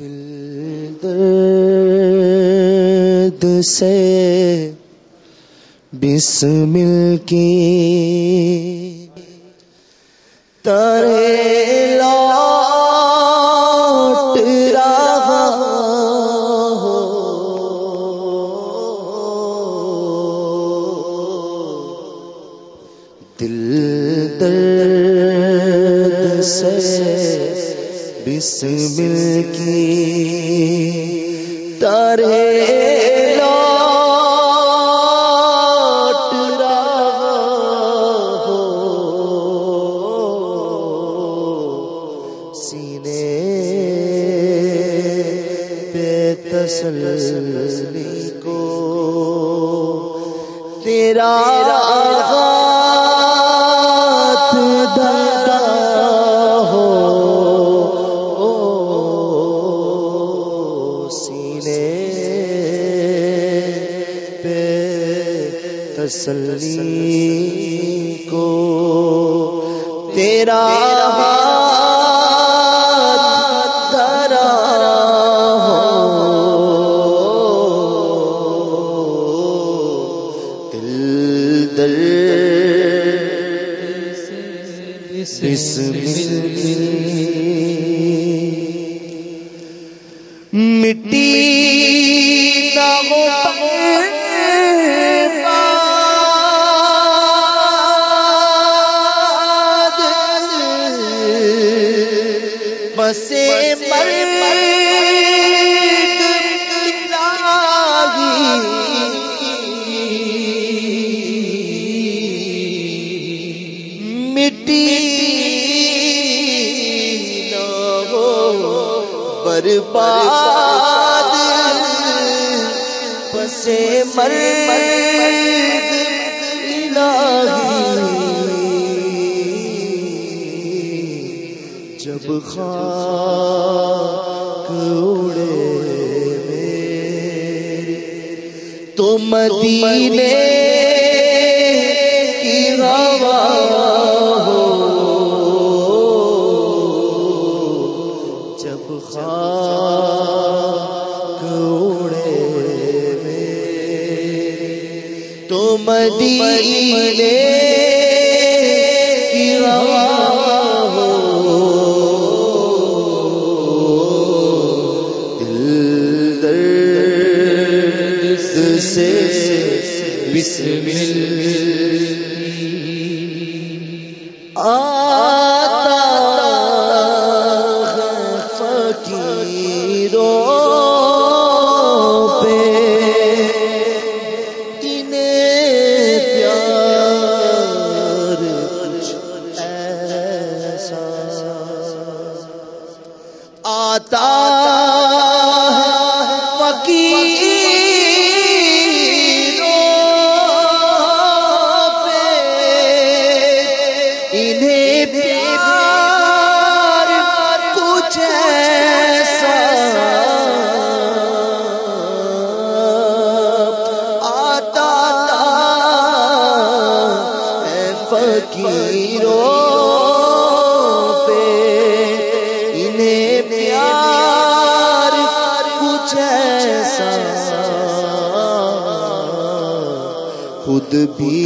دل درد سے بسمل کی ترے بسمل کی ترے لوٹ رہا ہو۔ سینے پہ تسلی کو تیرا تسلی کو تیرا بسے مر الہی۔ جب خاک اڑے میرے تو مدینے کی ہوا مدینے آتا خود بھی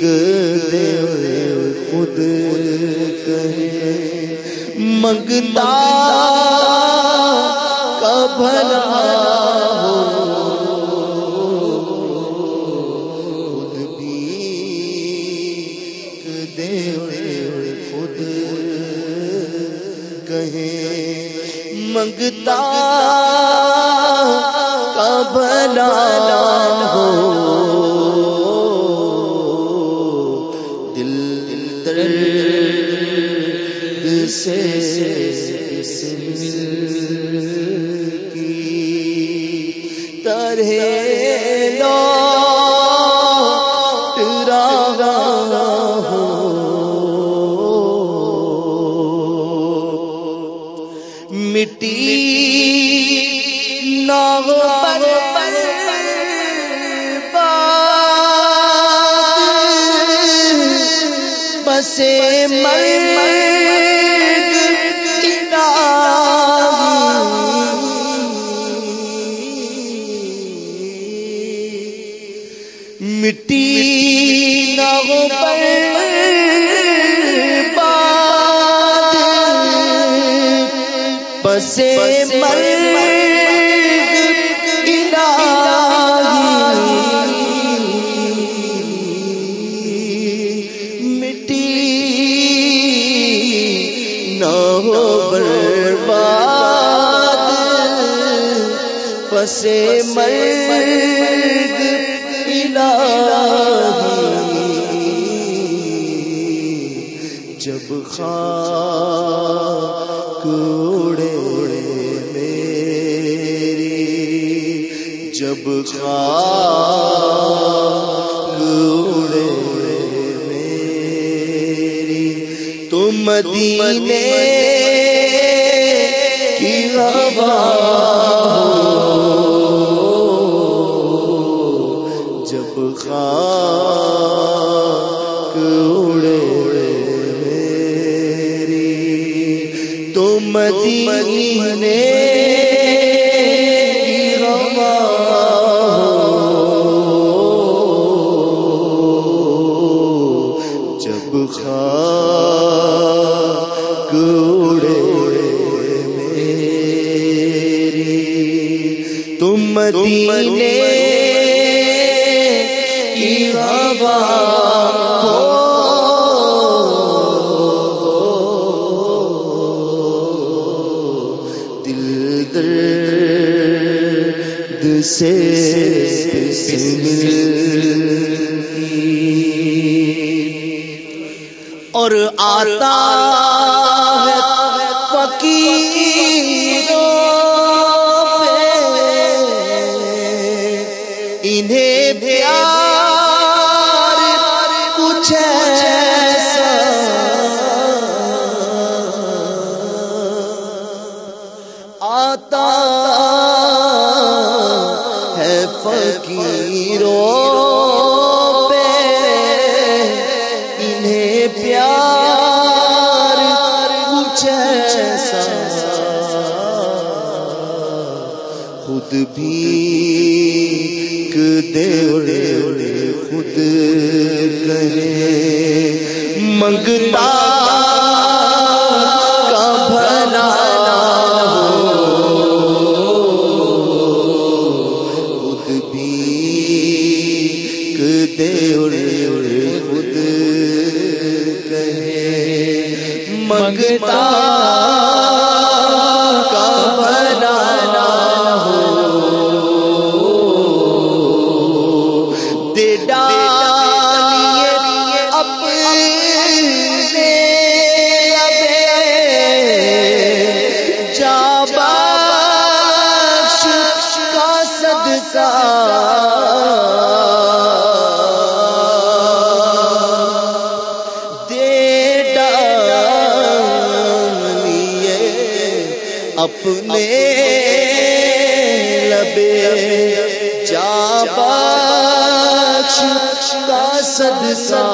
دے خود کہے منگتا کا بھلا ہو۔ خود بھی دے خود کہے منگتا کا بھلا ہو۔ دل درد سے کی طرح نو پر بسے مر مٹی نو پر بسے مر پسے مرگ الہی۔ جب خاک اڑے میری، جب خاک اڑے میری تم مدینے کی ہوا مدینے جب خاک اڑے میری تم مدینے کی ہوا درد سے اور آتا ہے فقیروں پہ انہیں پیار بھی دے خود کرے۔ منگتا کا بھلا خود بھی دے خود کہے منگتا بخش کا صدقہ. دے ڈالیے اپنے لبے. جا بخش کا صدقہ.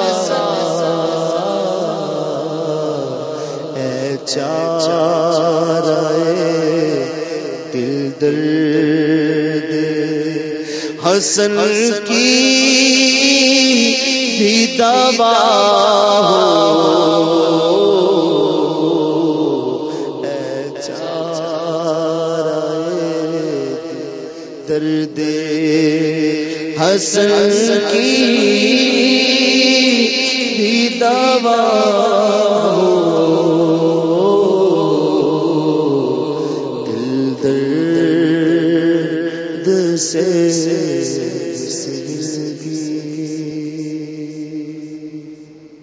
اے درد حسن کی بھی دوا ہو۔ درد حسن کی بھی دوا سے